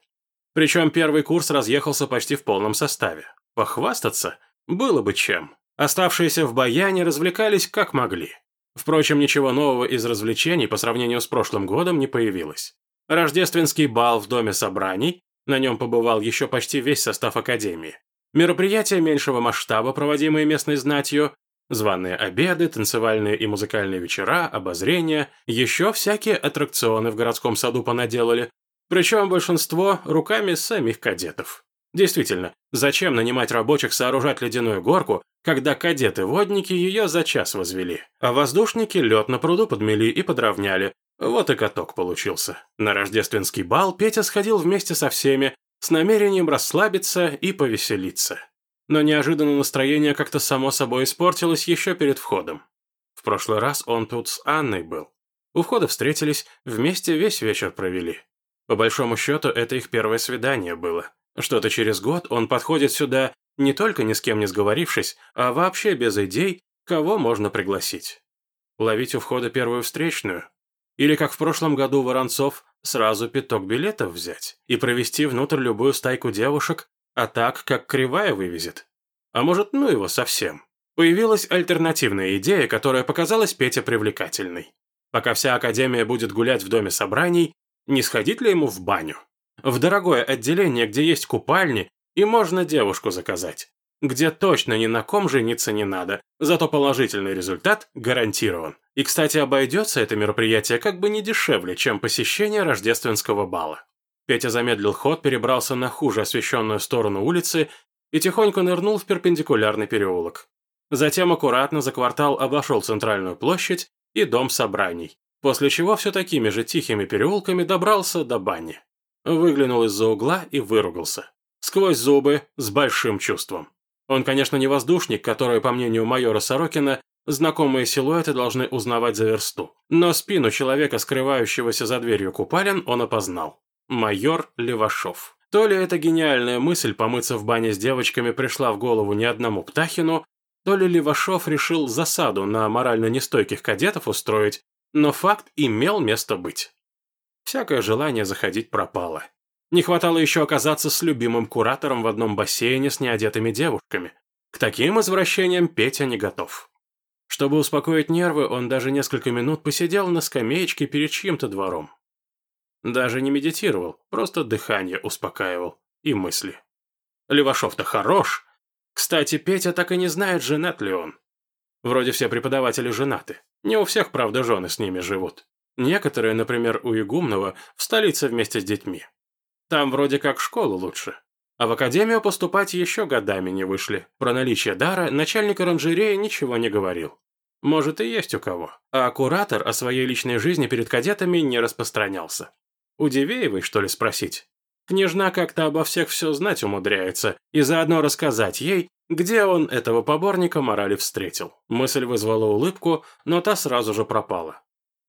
Причем первый курс разъехался почти в полном составе. Похвастаться было бы чем. Оставшиеся в Баяне развлекались как могли. Впрочем, ничего нового из развлечений по сравнению с прошлым годом не появилось. Рождественский бал в Доме собраний, на нем побывал еще почти весь состав Академии. Мероприятия меньшего масштаба, проводимые местной знатью, званые обеды, танцевальные и музыкальные вечера, обозрения, еще всякие аттракционы в городском саду понаделали, причем большинство руками самих кадетов. Действительно, зачем нанимать рабочих сооружать ледяную горку, когда кадеты-водники ее за час возвели, а воздушники лед на пруду подмели и подровняли. Вот и каток получился. На рождественский бал Петя сходил вместе со всеми, с намерением расслабиться и повеселиться. Но неожиданно настроение как-то само собой испортилось еще перед входом. В прошлый раз он тут с Анной был. У входа встретились, вместе весь вечер провели. По большому счету, это их первое свидание было. Что-то через год он подходит сюда не только ни с кем не сговорившись, а вообще без идей, кого можно пригласить. Ловить у входа первую встречную? Или, как в прошлом году Воронцов, сразу пяток билетов взять и провести внутрь любую стайку девушек, а так, как кривая вывезет? А может, ну его совсем? Появилась альтернативная идея, которая показалась Пете привлекательной. Пока вся Академия будет гулять в доме собраний, не сходить ли ему в баню? В дорогое отделение, где есть купальни, и можно девушку заказать. Где точно ни на ком жениться не надо, зато положительный результат гарантирован. И, кстати, обойдется это мероприятие как бы не дешевле, чем посещение рождественского бала. Петя замедлил ход, перебрался на хуже освещенную сторону улицы и тихонько нырнул в перпендикулярный переулок. Затем аккуратно за квартал обошел центральную площадь и дом собраний после чего все такими же тихими переулками добрался до бани. Выглянул из-за угла и выругался. Сквозь зубы, с большим чувством. Он, конечно, не воздушник, который, по мнению майора Сорокина, знакомые силуэты должны узнавать за версту. Но спину человека, скрывающегося за дверью купалин, он опознал. Майор Левашов. То ли эта гениальная мысль помыться в бане с девочками пришла в голову ни одному Птахину, то ли Левашов решил засаду на морально нестойких кадетов устроить, но факт имел место быть. Всякое желание заходить пропало. Не хватало еще оказаться с любимым куратором в одном бассейне с неодетыми девушками. К таким извращениям Петя не готов. Чтобы успокоить нервы, он даже несколько минут посидел на скамеечке перед чьим-то двором. Даже не медитировал, просто дыхание успокаивал и мысли. Левашов-то хорош. Кстати, Петя так и не знает, женат ли он. Вроде все преподаватели женаты. Не у всех, правда, жены с ними живут. Некоторые, например, у Игумного, в столице вместе с детьми. Там вроде как школу лучше. А в академию поступать еще годами не вышли. Про наличие дара начальник оранжереи ничего не говорил. Может и есть у кого. А куратор о своей личной жизни перед кадетами не распространялся. У Дивеевой, что ли, спросить? Княжна как-то обо всех все знать умудряется, и заодно рассказать ей, где он этого поборника морали встретил? Мысль вызвала улыбку, но та сразу же пропала.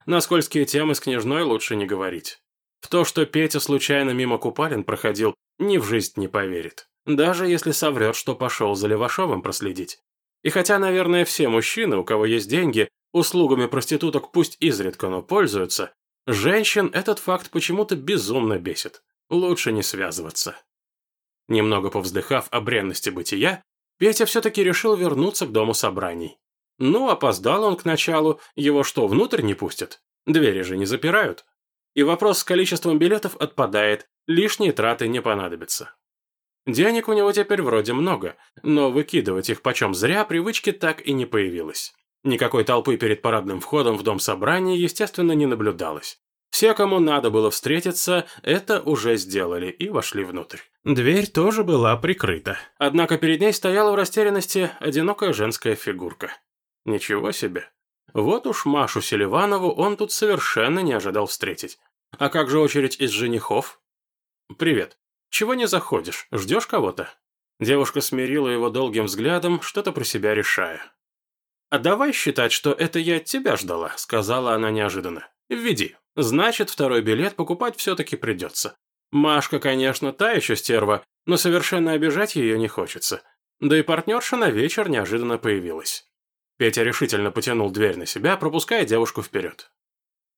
На скользкие темы с княжной лучше не говорить. В то, что Петя случайно мимо купалин проходил, ни в жизнь не поверит. Даже если соврет, что пошел за Левашовым проследить. И хотя, наверное, все мужчины, у кого есть деньги, услугами проституток пусть изредка, но пользуются, женщин этот факт почему-то безумно бесит. Лучше не связываться. Немного повздыхав о бренности бытия, Петя все-таки решил вернуться к дому собраний. Ну, опоздал он к началу, его что, внутрь не пустят? Двери же не запирают. И вопрос с количеством билетов отпадает, лишние траты не понадобятся. Денег у него теперь вроде много, но выкидывать их почем зря привычки так и не появилось. Никакой толпы перед парадным входом в дом собрания, естественно, не наблюдалось. Все, кому надо было встретиться, это уже сделали и вошли внутрь. Дверь тоже была прикрыта. Однако перед ней стояла в растерянности одинокая женская фигурка. Ничего себе. Вот уж Машу Селиванову он тут совершенно не ожидал встретить. А как же очередь из женихов? «Привет. Чего не заходишь? Ждешь кого-то?» Девушка смирила его долгим взглядом, что-то про себя решая. «А давай считать, что это я от тебя ждала», — сказала она неожиданно. «Введи. Значит, второй билет покупать все-таки придется. Машка, конечно, та еще стерва, но совершенно обижать ее не хочется. Да и партнерша на вечер неожиданно появилась». Петя решительно потянул дверь на себя, пропуская девушку вперед.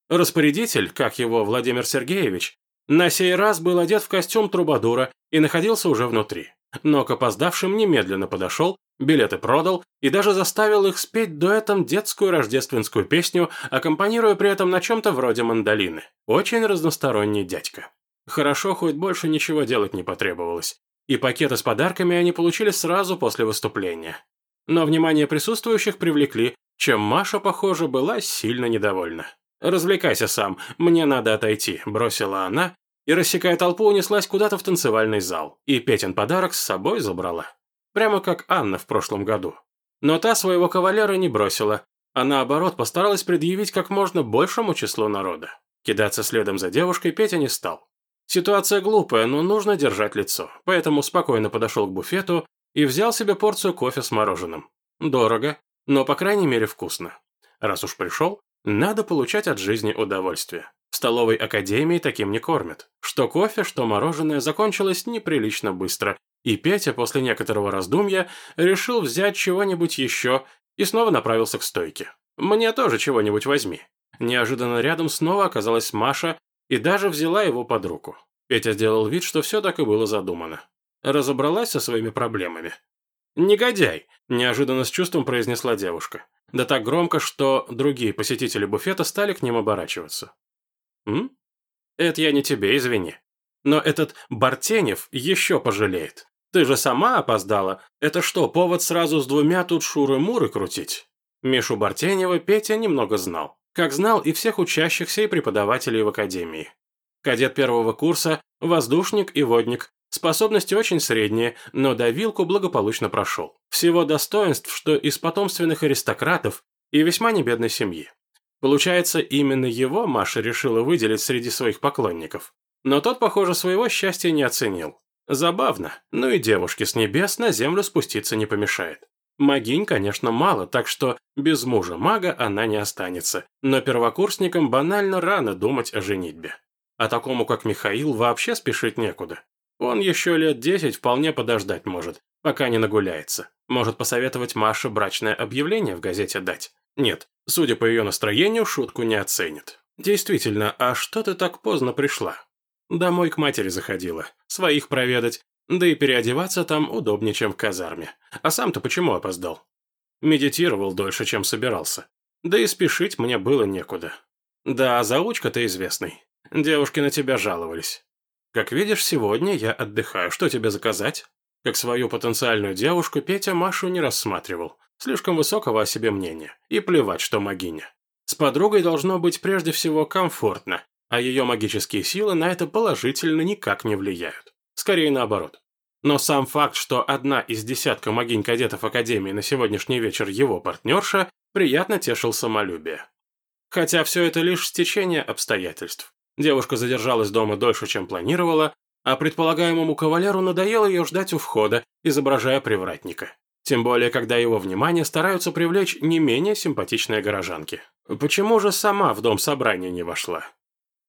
Распорядитель, как его Владимир Сергеевич, на сей раз был одет в костюм трубадура и находился уже внутри. Но к опоздавшим немедленно подошел, билеты продал и даже заставил их спеть дуэтом детскую рождественскую песню, аккомпанируя при этом на чем-то вроде мандолины. Очень разносторонний дядька. Хорошо, хоть больше ничего делать не потребовалось. И пакеты с подарками они получили сразу после выступления. Но внимание присутствующих привлекли, чем Маша, похоже, была сильно недовольна. «Развлекайся сам, мне надо отойти», – бросила она, и, рассекая толпу, унеслась куда-то в танцевальный зал, и Петин подарок с собой забрала. Прямо как Анна в прошлом году. Но та своего кавалера не бросила, а наоборот постаралась предъявить как можно большему числу народа. Кидаться следом за девушкой Петя не стал. Ситуация глупая, но нужно держать лицо, поэтому спокойно подошел к буфету и взял себе порцию кофе с мороженым. Дорого, но по крайней мере вкусно. Раз уж пришел, надо получать от жизни удовольствие. В столовой академии таким не кормят. Что кофе, что мороженое закончилось неприлично быстро, и Петя после некоторого раздумья решил взять чего-нибудь еще и снова направился к стойке. «Мне тоже чего-нибудь возьми». Неожиданно рядом снова оказалась Маша и даже взяла его под руку. Петя сделал вид, что все так и было задумано. Разобралась со своими проблемами. «Негодяй!» – неожиданно с чувством произнесла девушка. Да так громко, что другие посетители буфета стали к ним оборачиваться. «М? Это я не тебе, извини. Но этот Бартенев еще пожалеет. Ты же сама опоздала. Это что, повод сразу с двумя тут шуры-муры крутить?» Мишу Бартенева Петя немного знал. Как знал и всех учащихся и преподавателей в академии. Кадет первого курса, воздушник и водник, Способности очень средние, но давилку благополучно прошел. Всего достоинств, что из потомственных аристократов и весьма небедной семьи. Получается, именно его Маша решила выделить среди своих поклонников. Но тот, похоже, своего счастья не оценил. Забавно, ну и девушке с небес на землю спуститься не помешает. Магинь, конечно, мало, так что без мужа мага она не останется. Но первокурсникам банально рано думать о женитьбе. А такому, как Михаил, вообще спешить некуда. Он еще лет десять вполне подождать может, пока не нагуляется. Может посоветовать Маше брачное объявление в газете дать. Нет, судя по ее настроению, шутку не оценит. Действительно, а что ты так поздно пришла? Домой к матери заходила, своих проведать, да и переодеваться там удобнее, чем в казарме. А сам-то почему опоздал? Медитировал дольше, чем собирался. Да и спешить мне было некуда. Да, заучка-то известный. Девушки на тебя жаловались. Как видишь, сегодня я отдыхаю. Что тебе заказать? Как свою потенциальную девушку Петя Машу не рассматривал. Слишком высокого о себе мнения. И плевать, что магиня. С подругой должно быть прежде всего комфортно, а ее магические силы на это положительно никак не влияют. Скорее наоборот. Но сам факт, что одна из десятка магинь-кадетов Академии на сегодняшний вечер его партнерша, приятно тешил самолюбие. Хотя все это лишь стечение обстоятельств. Девушка задержалась дома дольше, чем планировала, а предполагаемому кавалеру надоело ее ждать у входа, изображая привратника. Тем более, когда его внимание стараются привлечь не менее симпатичные горожанки. Почему же сама в дом собрания не вошла?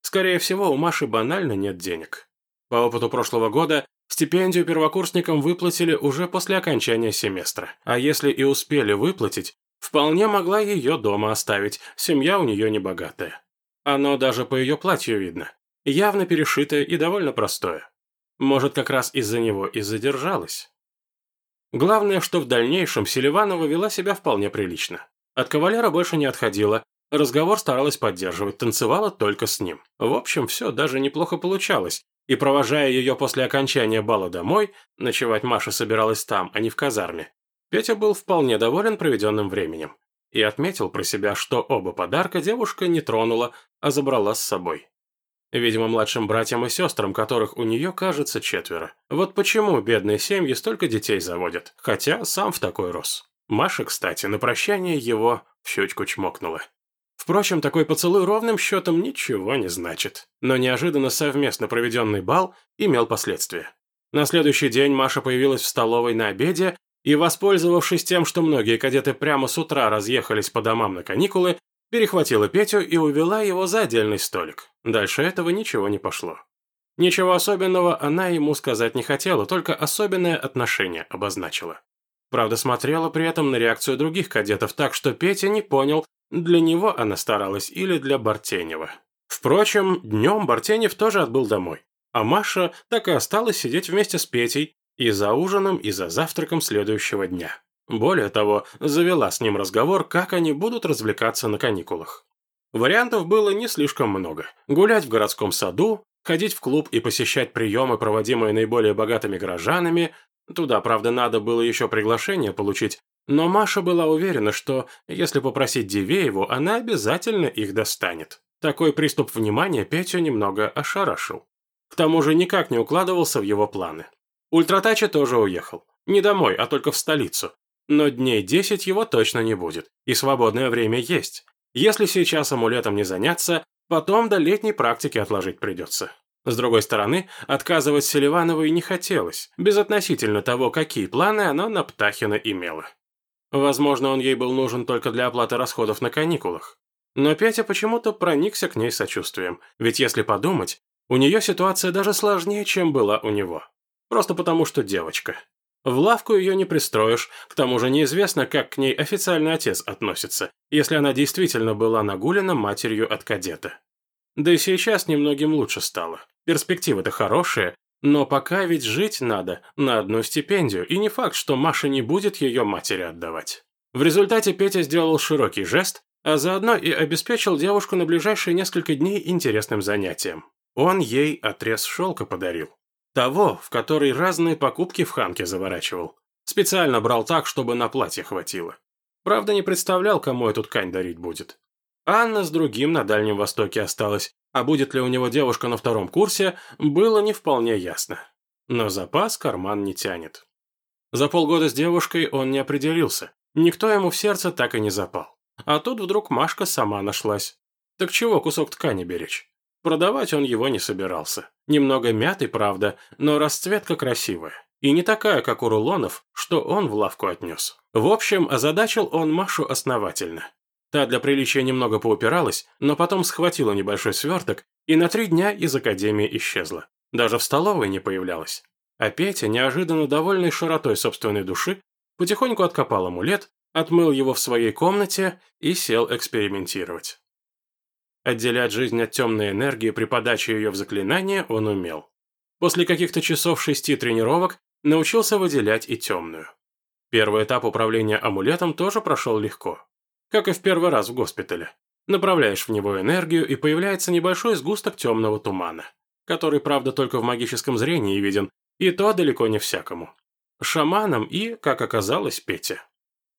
Скорее всего, у Маши банально нет денег. По опыту прошлого года, стипендию первокурсникам выплатили уже после окончания семестра. А если и успели выплатить, вполне могла ее дома оставить, семья у нее небогатая. Оно даже по ее платью видно. Явно перешитое и довольно простое. Может, как раз из-за него и задержалась. Главное, что в дальнейшем Селиванова вела себя вполне прилично. От кавалера больше не отходила, разговор старалась поддерживать, танцевала только с ним. В общем, все даже неплохо получалось, и провожая ее после окончания бала домой, ночевать Маша собиралась там, а не в казарме, Петя был вполне доволен проведенным временем и отметил про себя, что оба подарка девушка не тронула, а забрала с собой. Видимо, младшим братьям и сестрам, которых у нее, кажется, четверо. Вот почему бедные семьи столько детей заводят, хотя сам в такой рос. Маша, кстати, на прощание его в щечку чмокнула. Впрочем, такой поцелуй ровным счетом ничего не значит. Но неожиданно совместно проведенный бал имел последствия. На следующий день Маша появилась в столовой на обеде и, воспользовавшись тем, что многие кадеты прямо с утра разъехались по домам на каникулы, перехватила Петю и увела его за отдельный столик. Дальше этого ничего не пошло. Ничего особенного она ему сказать не хотела, только особенное отношение обозначила. Правда, смотрела при этом на реакцию других кадетов так, что Петя не понял, для него она старалась или для Бартенева. Впрочем, днем Бартенев тоже отбыл домой, а Маша так и осталась сидеть вместе с Петей и за ужином, и за завтраком следующего дня. Более того, завела с ним разговор, как они будут развлекаться на каникулах. Вариантов было не слишком много. Гулять в городском саду, ходить в клуб и посещать приемы, проводимые наиболее богатыми горожанами. Туда, правда, надо было еще приглашение получить, но Маша была уверена, что, если попросить Дивееву, она обязательно их достанет. Такой приступ внимания Петю немного ошарашил. К тому же никак не укладывался в его планы. Ультратача тоже уехал. Не домой, а только в столицу. Но дней 10 его точно не будет, и свободное время есть. Если сейчас амулетом не заняться, потом до летней практики отложить придется. С другой стороны, отказывать Селивановой не хотелось, безотносительно того, какие планы она на Птахина имела. Возможно, он ей был нужен только для оплаты расходов на каникулах. Но Петя почему-то проникся к ней сочувствием, ведь если подумать, у нее ситуация даже сложнее, чем была у него. Просто потому, что девочка. В лавку ее не пристроишь, к тому же неизвестно, как к ней официальный отец относится, если она действительно была нагулена матерью от кадета. Да и сейчас немногим лучше стало. Перспективы-то хорошие, но пока ведь жить надо на одну стипендию, и не факт, что Маша не будет ее матери отдавать. В результате Петя сделал широкий жест, а заодно и обеспечил девушку на ближайшие несколько дней интересным занятием. Он ей отрез шелка подарил. Того, в который разные покупки в Ханке заворачивал. Специально брал так, чтобы на платье хватило. Правда, не представлял, кому эту ткань дарить будет. Анна с другим на Дальнем Востоке осталась, а будет ли у него девушка на втором курсе, было не вполне ясно. Но запас карман не тянет. За полгода с девушкой он не определился. Никто ему в сердце так и не запал. А тут вдруг Машка сама нашлась. Так чего кусок ткани беречь? Продавать он его не собирался. Немного мятый, правда, но расцветка красивая. И не такая, как у рулонов, что он в лавку отнес. В общем, озадачил он Машу основательно. Та для приличия немного поупиралась, но потом схватила небольшой сверток и на три дня из академии исчезла. Даже в столовой не появлялась. А Петя, неожиданно довольный широтой собственной души, потихоньку откопал амулет, отмыл его в своей комнате и сел экспериментировать. Отделять жизнь от темной энергии при подаче ее в заклинание он умел. После каких-то часов шести тренировок научился выделять и темную. Первый этап управления амулетом тоже прошел легко. Как и в первый раз в госпитале. Направляешь в него энергию, и появляется небольшой сгусток темного тумана, который, правда, только в магическом зрении виден, и то далеко не всякому. Шаманам и, как оказалось, Пете.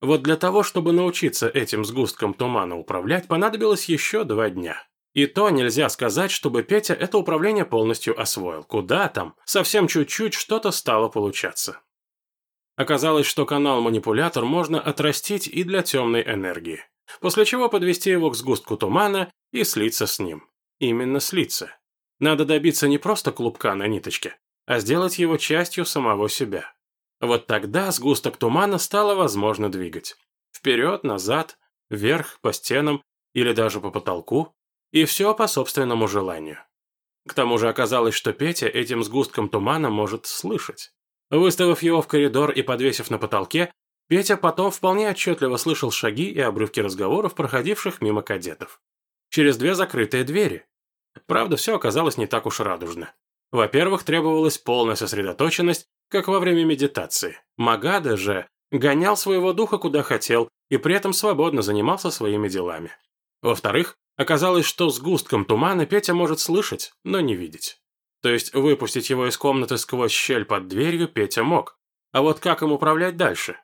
Вот для того, чтобы научиться этим сгустком тумана управлять, понадобилось еще два дня. И то нельзя сказать, чтобы Петя это управление полностью освоил. Куда там? Совсем чуть-чуть что-то стало получаться. Оказалось, что канал-манипулятор можно отрастить и для темной энергии. После чего подвести его к сгустку тумана и слиться с ним. Именно слиться. Надо добиться не просто клубка на ниточке, а сделать его частью самого себя. Вот тогда сгусток тумана стало возможно двигать. Вперед, назад, вверх, по стенам или даже по потолку. И все по собственному желанию. К тому же оказалось, что Петя этим сгустком тумана может слышать. Выставив его в коридор и подвесив на потолке, Петя потом вполне отчетливо слышал шаги и обрывки разговоров, проходивших мимо кадетов. Через две закрытые двери. Правда, все оказалось не так уж радужно. Во-первых, требовалась полная сосредоточенность как во время медитации. Магада же гонял своего духа куда хотел и при этом свободно занимался своими делами. Во-вторых, оказалось, что с густком тумана Петя может слышать, но не видеть. То есть выпустить его из комнаты сквозь щель под дверью Петя мог. А вот как им управлять дальше?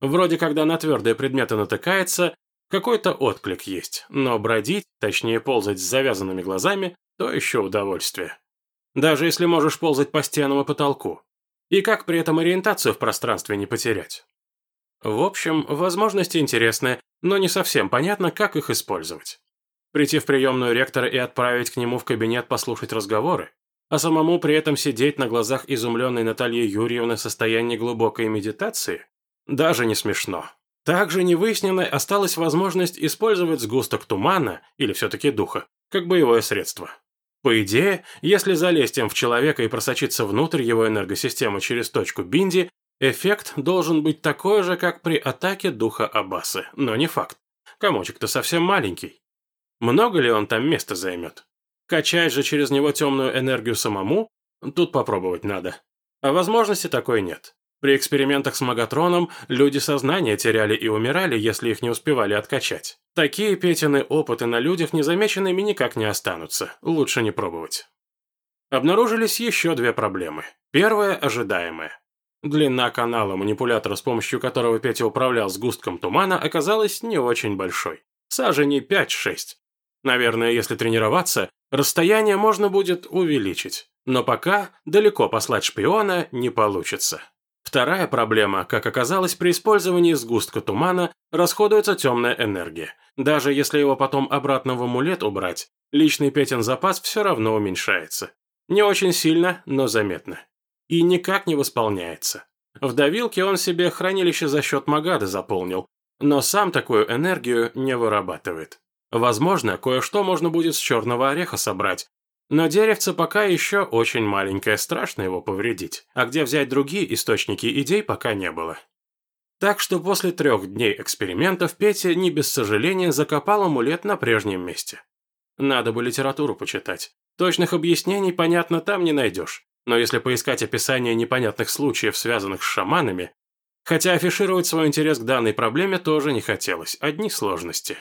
Вроде когда на твердые предметы натыкается, какой-то отклик есть, но бродить, точнее ползать с завязанными глазами, то еще удовольствие. Даже если можешь ползать по стенам и потолку. И как при этом ориентацию в пространстве не потерять? В общем, возможности интересные, но не совсем понятно, как их использовать. Прийти в приемную ректора и отправить к нему в кабинет послушать разговоры, а самому при этом сидеть на глазах изумленной Натальи Юрьевны в состоянии глубокой медитации? Даже не смешно. Также невыясненной осталась возможность использовать сгусток тумана, или все-таки духа, как боевое средство. По идее, если залезть им в человека и просочиться внутрь его энергосистемы через точку Бинди, эффект должен быть такой же, как при атаке духа Аббасы, но не факт. Комочек-то совсем маленький. Много ли он там места займет? Качать же через него темную энергию самому? Тут попробовать надо. А возможности такой нет. При экспериментах с Магатроном люди сознание теряли и умирали, если их не успевали откачать. Такие Петины опыты на людях незамеченными никак не останутся. Лучше не пробовать. Обнаружились еще две проблемы. Первая – ожидаемая. Длина канала манипулятора, с помощью которого Петя управлял сгустком тумана, оказалась не очень большой. Саженей 5-6. Наверное, если тренироваться, расстояние можно будет увеличить. Но пока далеко послать шпиона не получится. Вторая проблема, как оказалось, при использовании сгустка тумана расходуется темная энергия. Даже если его потом обратно в амулет убрать, личный Петин запас все равно уменьшается. Не очень сильно, но заметно. И никак не восполняется. В давилке он себе хранилище за счет Магады заполнил, но сам такую энергию не вырабатывает. Возможно, кое-что можно будет с черного ореха собрать, но деревце пока еще очень маленькое, страшно его повредить, а где взять другие источники идей пока не было. Так что после трех дней экспериментов Петя не без сожаления закопал амулет на прежнем месте. Надо бы литературу почитать. Точных объяснений, понятно, там не найдешь. Но если поискать описание непонятных случаев, связанных с шаманами, хотя афишировать свой интерес к данной проблеме тоже не хотелось, одни сложности.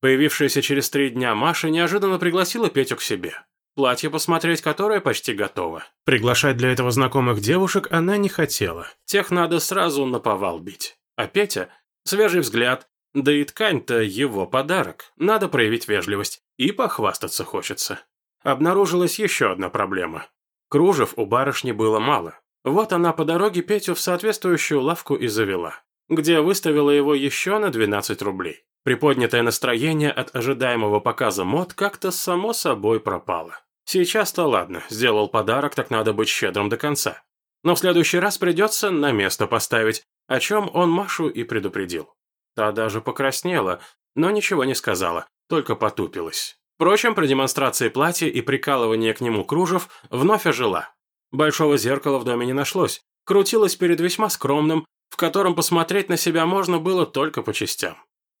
Появившаяся через три дня Маша неожиданно пригласила Петю к себе. Платье посмотреть, которое почти готово. Приглашать для этого знакомых девушек она не хотела. Тех надо сразу на повал бить. А Петя – свежий взгляд. Да и ткань-то его подарок. Надо проявить вежливость. И похвастаться хочется. Обнаружилась еще одна проблема. Кружев у барышни было мало. Вот она по дороге Петю в соответствующую лавку и завела, где выставила его еще на 12 рублей. Приподнятое настроение от ожидаемого показа мод как-то само собой пропало. Сейчас-то ладно, сделал подарок, так надо быть щедрым до конца. Но в следующий раз придется на место поставить, о чем он Машу и предупредил. Та даже покраснела, но ничего не сказала, только потупилась. Впрочем, при демонстрации платья и прикалывания к нему кружев вновь ожила. Большого зеркала в доме не нашлось, крутилась перед весьма скромным, в котором посмотреть на себя можно было только по частям.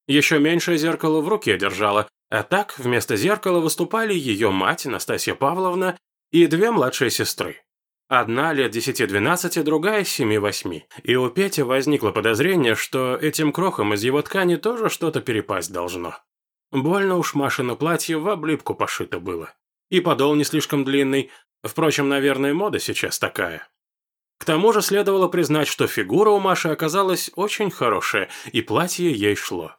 Еще меньшее зеркало в руке держала, а так вместо зеркала выступали ее мать, Настасья Павловна, и две младшие сестры. Одна лет 10-12, другая 7-8. И у Пети возникло подозрение, что этим крохам из его ткани тоже что-то перепасть должно. Больно уж Машино платье в облипку пошито было. И подол не слишком длинный. Впрочем, наверное, мода сейчас такая. К тому же следовало признать, что фигура у Маши оказалась очень хорошая, и платье ей шло.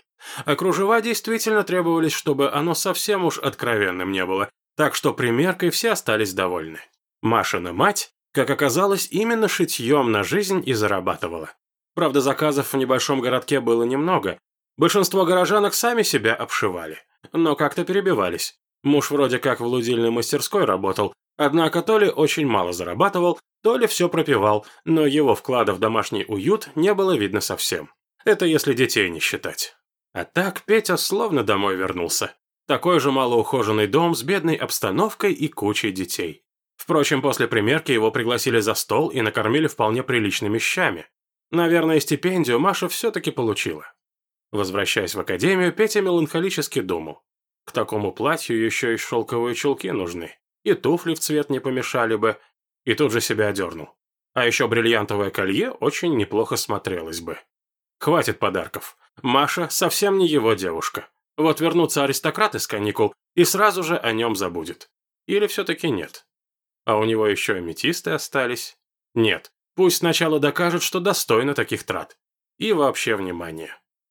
А кружева действительно требовались, чтобы оно совсем уж откровенным не было, так что примеркой все остались довольны. Машина мать, как оказалось, именно шитьем на жизнь и зарабатывала. Правда, заказов в небольшом городке было немного. Большинство горожанок сами себя обшивали, но как-то перебивались. Муж вроде как в лудильной мастерской работал, однако то ли очень мало зарабатывал, то ли все пропивал, но его вклада в домашний уют не было видно совсем. Это если детей не считать. А так Петя словно домой вернулся. Такой же малоухоженный дом с бедной обстановкой и кучей детей. Впрочем, после примерки его пригласили за стол и накормили вполне приличными щами. Наверное, стипендию Маша все-таки получила. Возвращаясь в академию, Петя меланхолически думал. К такому платью еще и шелковые чулки нужны. И туфли в цвет не помешали бы. И тут же себя одернул. А еще бриллиантовое колье очень неплохо смотрелось бы. Хватит подарков. Маша совсем не его девушка. Вот вернутся аристократы с каникул и сразу же о нем забудет. Или все-таки нет? А у него еще аметисты остались. Нет, пусть сначала докажет, что достойно таких трат. И вообще, внимание.